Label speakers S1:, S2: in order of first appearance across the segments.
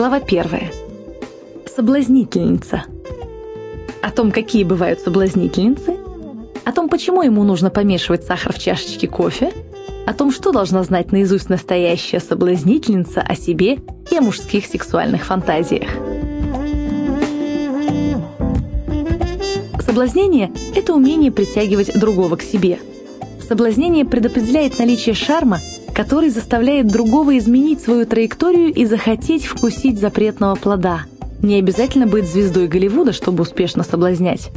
S1: Глава первая. Соблазнительница. О том, какие бывают соблазнительницы, о том, почему ему нужно помешивать сахар в чашечке кофе, о том, что должна знать наизусть настоящая соблазнительница о себе и о мужских сексуальных фантазиях. Соблазнение – это умение притягивать другого к себе. Соблазнение предопределяет наличие шарма – который заставляет другого изменить свою траекторию и захотеть вкусить запретного плода. Не обязательно быть звездой Голливуда, чтобы успешно соблазнять.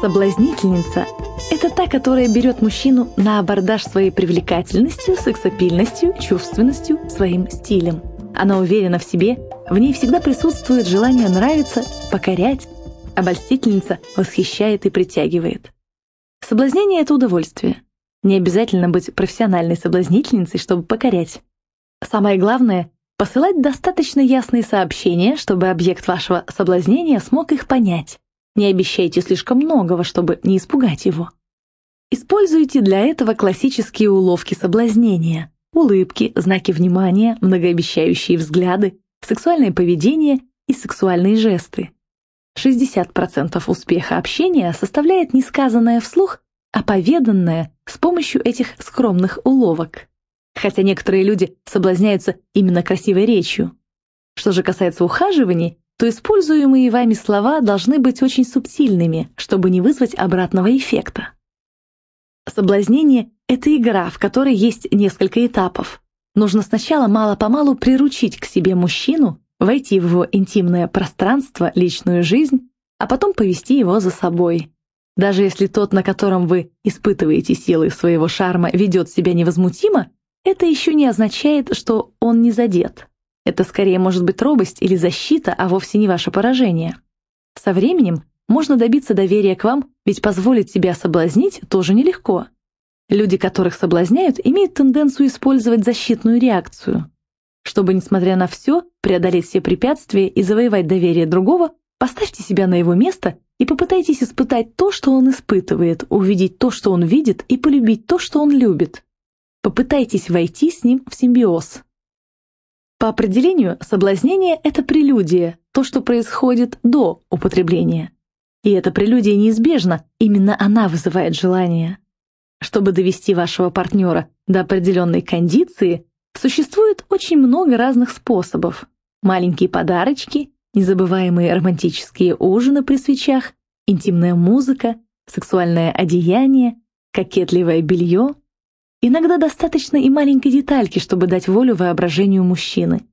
S1: Соблазнительница – это та, которая берет мужчину на абордаж своей привлекательностью, сексапильностью, чувственностью, своим стилем. Она уверена в себе, в ней всегда присутствует желание нравиться, покорять. Обольстительница восхищает и притягивает. Соблазнение – это удовольствие. Не обязательно быть профессиональной соблазнительницей, чтобы покорять. Самое главное — посылать достаточно ясные сообщения, чтобы объект вашего соблазнения смог их понять. Не обещайте слишком многого, чтобы не испугать его. Используйте для этого классические уловки соблазнения. Улыбки, знаки внимания, многообещающие взгляды, сексуальное поведение и сексуальные жесты. 60% успеха общения составляет несказанное вслух а поведанное с помощью этих скромных уловок. Хотя некоторые люди соблазняются именно красивой речью. Что же касается ухаживаний, то используемые вами слова должны быть очень субтильными, чтобы не вызвать обратного эффекта. Соблазнение — это игра, в которой есть несколько этапов. Нужно сначала мало-помалу приручить к себе мужчину, войти в его интимное пространство, личную жизнь, а потом повести его за собой. Даже если тот, на котором вы испытываете силы своего шарма, ведет себя невозмутимо, это еще не означает, что он не задет. Это скорее может быть робость или защита, а вовсе не ваше поражение. Со временем можно добиться доверия к вам, ведь позволить себя соблазнить тоже нелегко. Люди, которых соблазняют, имеют тенденцию использовать защитную реакцию. Чтобы, несмотря на все, преодолеть все препятствия и завоевать доверие другого, поставьте себя на его место и попытайтесь испытать то, что он испытывает, увидеть то, что он видит, и полюбить то, что он любит. Попытайтесь войти с ним в симбиоз. По определению, соблазнение – это прелюдия, то, что происходит до употребления. И эта прелюдия неизбежна, именно она вызывает желание. Чтобы довести вашего партнера до определенной кондиции, существует очень много разных способов. Маленькие подарочки, незабываемые романтические ужины при свечах, интимная музыка, сексуальное одеяние, кокетливое белье. Иногда достаточно и маленькой детальки, чтобы дать волю воображению мужчины.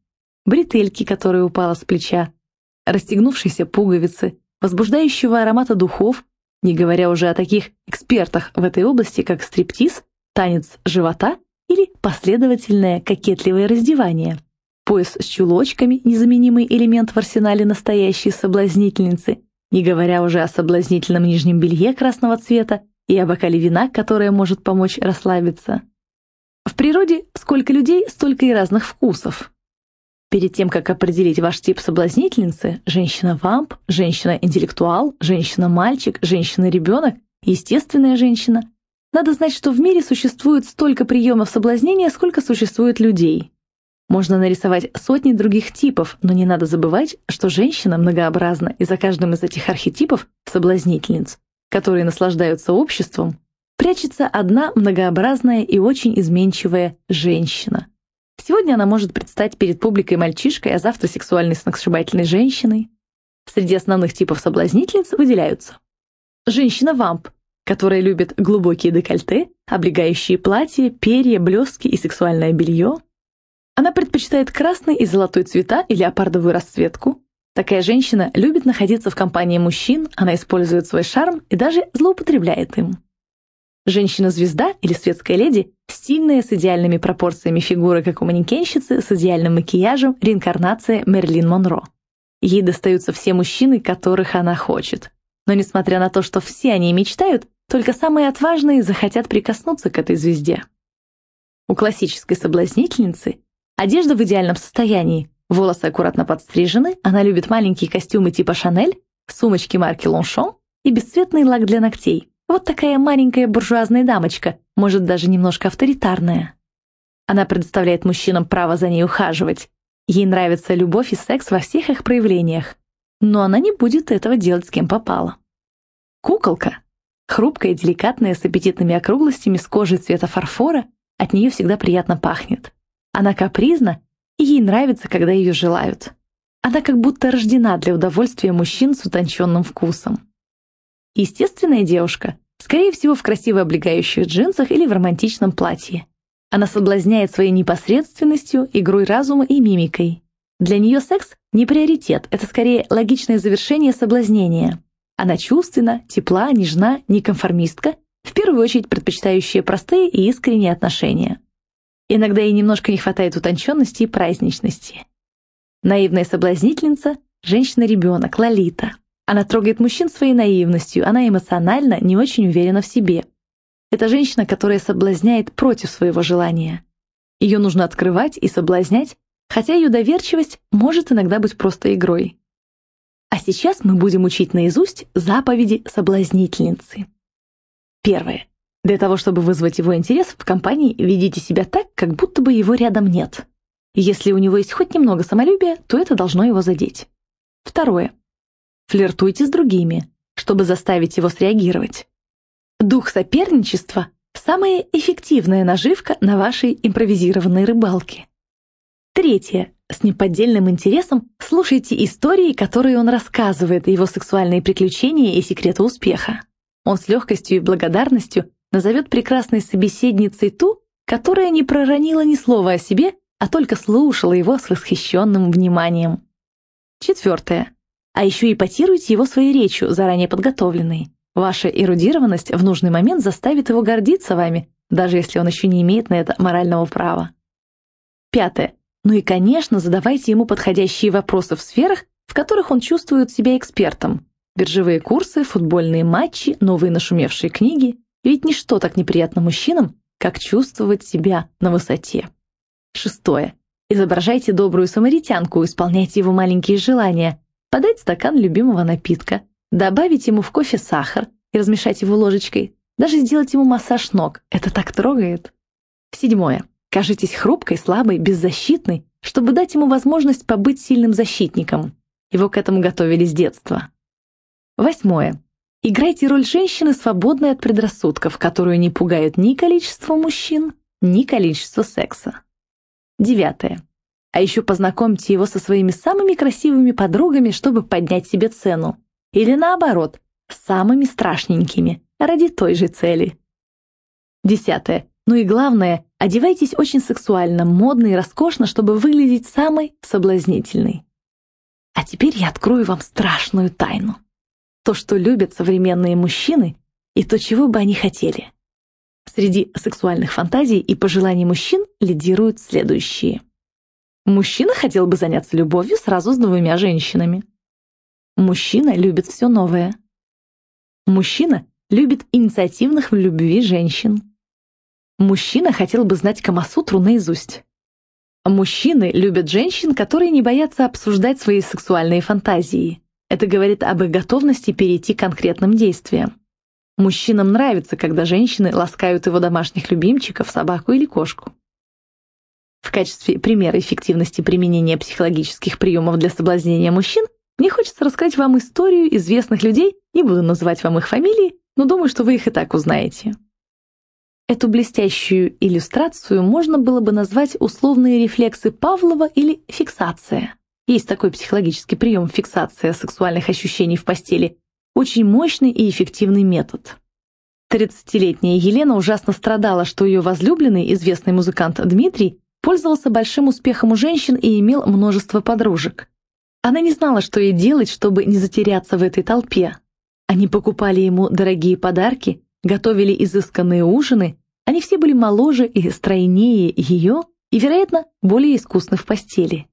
S1: Бретельки, которая упала с плеча, расстегнувшиеся пуговицы, возбуждающего аромата духов, не говоря уже о таких экспертах в этой области, как стриптиз, танец живота или последовательное кокетливое раздевание пояс с чулочками, незаменимый элемент в арсенале настоящей соблазнительницы, не говоря уже о соблазнительном нижнем белье красного цвета и о бокале вина, которое может помочь расслабиться. В природе сколько людей, столько и разных вкусов. Перед тем, как определить ваш тип соблазнительницы, женщина-вамп, женщина-интеллектуал, женщина-мальчик, женщина-ребенок, естественная женщина, надо знать, что в мире существует столько приемов соблазнения, сколько существует людей. Можно нарисовать сотни других типов, но не надо забывать, что женщина многообразна, и за каждым из этих архетипов соблазнительниц, которые наслаждаются обществом, прячется одна многообразная и очень изменчивая женщина. Сегодня она может предстать перед публикой мальчишкой, а завтра сексуальной сногсшибательной женщиной. Среди основных типов соблазнительниц выделяются женщина-вамп, которая любит глубокие декольте, облегающие платья, перья, блестки и сексуальное белье, она предпочитает красный и золотой цвета и леопардовую расцветку. Такая женщина любит находиться в компании мужчин, она использует свой шарм и даже злоупотребляет им. Женщина-звезда или светская леди – стильная с идеальными пропорциями фигуры, как у манекенщицы, с идеальным макияжем, реинкарнация Мерлин Монро. Ей достаются все мужчины, которых она хочет. Но несмотря на то, что все они мечтают, только самые отважные захотят прикоснуться к этой звезде. У классической соблазнительницы Одежда в идеальном состоянии. Волосы аккуратно подстрижены, она любит маленькие костюмы типа Шанель, сумочки марки Лоншон и бесцветный лак для ногтей. Вот такая маленькая буржуазная дамочка, может даже немножко авторитарная. Она предоставляет мужчинам право за ней ухаживать. Ей нравится любовь и секс во всех их проявлениях, но она не будет этого делать с кем попало. Куколка. Хрупкая, деликатная, с аппетитными округлостями, с кожей цвета фарфора, от нее всегда приятно пахнет. Она капризна, и ей нравится, когда ее желают. Она как будто рождена для удовольствия мужчин с утонченным вкусом. Естественная девушка, скорее всего, в красиво облегающих джинсах или в романтичном платье. Она соблазняет своей непосредственностью, игрой разума и мимикой. Для нее секс не приоритет, это скорее логичное завершение соблазнения. Она чувственна, тепла, нежна, неконформистка, в первую очередь предпочитающая простые и искренние отношения. Иногда ей немножко не хватает утонченности и праздничности. Наивная соблазнительница – женщина-ребенок, Лолита. Она трогает мужчин своей наивностью, она эмоционально не очень уверена в себе. Это женщина, которая соблазняет против своего желания. Ее нужно открывать и соблазнять, хотя ее доверчивость может иногда быть просто игрой. А сейчас мы будем учить наизусть заповеди соблазнительницы. Первое. Для того, чтобы вызвать его интерес в компании, ведите себя так, как будто бы его рядом нет. Если у него есть хоть немного самолюбия, то это должно его задеть. Второе. Флиртуйте с другими, чтобы заставить его среагировать. Дух соперничества – самая эффективная наживка на вашей импровизированной рыбалке. Третье. С неподдельным интересом слушайте истории, которые он рассказывает, его сексуальные приключения и секреты успеха. Он с легкостью и благодарностью назовет прекрасной собеседницей ту, которая не проронила ни слова о себе, а только слушала его с восхищенным вниманием. Четвертое. А еще ипотируйте его своей речью, заранее подготовленной. Ваша эрудированность в нужный момент заставит его гордиться вами, даже если он еще не имеет на это морального права. Пятое. Ну и, конечно, задавайте ему подходящие вопросы в сферах, в которых он чувствует себя экспертом. Биржевые курсы, футбольные матчи, новые нашумевшие книги. Ведь ничто так неприятно мужчинам, как чувствовать себя на высоте. Шестое. Изображайте добрую самаритянку, исполняйте его маленькие желания. Подать стакан любимого напитка, добавить ему в кофе сахар и размешать его ложечкой, даже сделать ему массаж ног. Это так трогает. Седьмое. Кажитесь хрупкой, слабой, беззащитной, чтобы дать ему возможность побыть сильным защитником. Его к этому готовили с детства. Восьмое. Играйте роль женщины, свободной от предрассудков, которую не пугают ни количество мужчин, ни количество секса. Девятое. А еще познакомьте его со своими самыми красивыми подругами, чтобы поднять себе цену. Или наоборот, самыми страшненькими, ради той же цели. Десятое. Ну и главное, одевайтесь очень сексуально, модно и роскошно, чтобы выглядеть самой соблазнительной. А теперь я открою вам страшную тайну. То, что любят современные мужчины, и то, чего бы они хотели. Среди сексуальных фантазий и пожеланий мужчин лидируют следующие. Мужчина хотел бы заняться любовью сразу с двумя женщинами. Мужчина любит все новое. Мужчина любит инициативных в любви женщин. Мужчина хотел бы знать Камасутру наизусть. Мужчины любят женщин, которые не боятся обсуждать свои сексуальные фантазии. Это говорит об их готовности перейти к конкретным действиям. Мужчинам нравится, когда женщины ласкают его домашних любимчиков, собаку или кошку. В качестве примера эффективности применения психологических приемов для соблазнения мужчин мне хочется рассказать вам историю известных людей, не буду называть вам их фамилии, но думаю, что вы их и так узнаете. Эту блестящую иллюстрацию можно было бы назвать условные рефлексы Павлова или фиксация. Есть такой психологический прием фиксация сексуальных ощущений в постели. Очень мощный и эффективный метод. 30-летняя Елена ужасно страдала, что ее возлюбленный, известный музыкант Дмитрий, пользовался большим успехом у женщин и имел множество подружек. Она не знала, что ей делать, чтобы не затеряться в этой толпе. Они покупали ему дорогие подарки, готовили изысканные ужины, они все были моложе и стройнее ее и, вероятно, более искусны в постели.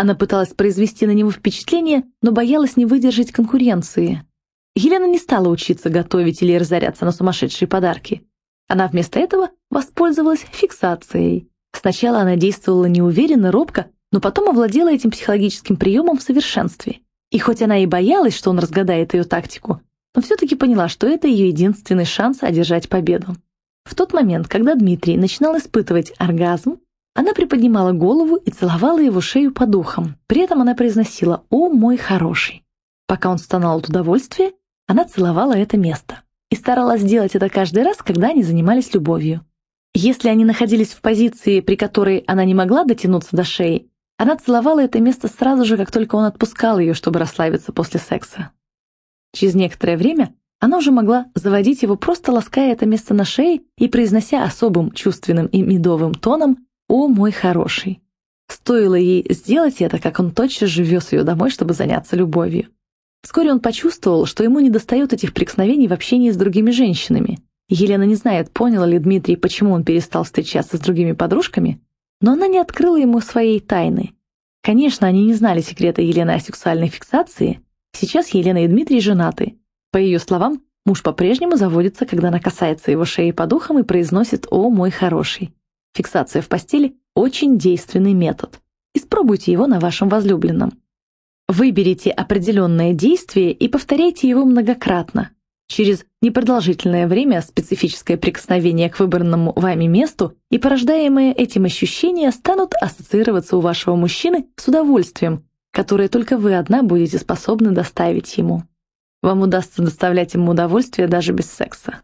S1: Она пыталась произвести на него впечатление, но боялась не выдержать конкуренции. Елена не стала учиться готовить или разоряться на сумасшедшие подарки. Она вместо этого воспользовалась фиксацией. Сначала она действовала неуверенно, робко, но потом овладела этим психологическим приемом в совершенстве. И хоть она и боялась, что он разгадает ее тактику, но все-таки поняла, что это ее единственный шанс одержать победу. В тот момент, когда Дмитрий начинал испытывать оргазм, Она приподнимала голову и целовала его шею по духам. При этом она произносила «О, мой хороший». Пока он стонал от удовольствия, она целовала это место. И старалась делать это каждый раз, когда они занимались любовью. Если они находились в позиции, при которой она не могла дотянуться до шеи, она целовала это место сразу же, как только он отпускал ее, чтобы расслабиться после секса. Через некоторое время она уже могла заводить его, просто лаская это место на шее и произнося особым чувственным и медовым тоном «О, мой хороший!». Стоило ей сделать это, как он тотчас же вез ее домой, чтобы заняться любовью. Вскоре он почувствовал, что ему недостает этих прикосновений в общении с другими женщинами. Елена не знает, понял ли Дмитрий, почему он перестал встречаться с другими подружками, но она не открыла ему своей тайны. Конечно, они не знали секрета Елены о сексуальной фиксации. Сейчас Елена и Дмитрий женаты. По ее словам, муж по-прежнему заводится, когда она касается его шеи по духам и произносит «О, мой хороший». Фиксация в постели – очень действенный метод. Испробуйте его на вашем возлюбленном. Выберите определенное действие и повторяйте его многократно. Через непродолжительное время специфическое прикосновение к выбранному вами месту и порождаемые этим ощущения станут ассоциироваться у вашего мужчины с удовольствием, которое только вы одна будете способны доставить ему. Вам удастся доставлять ему удовольствие даже без секса.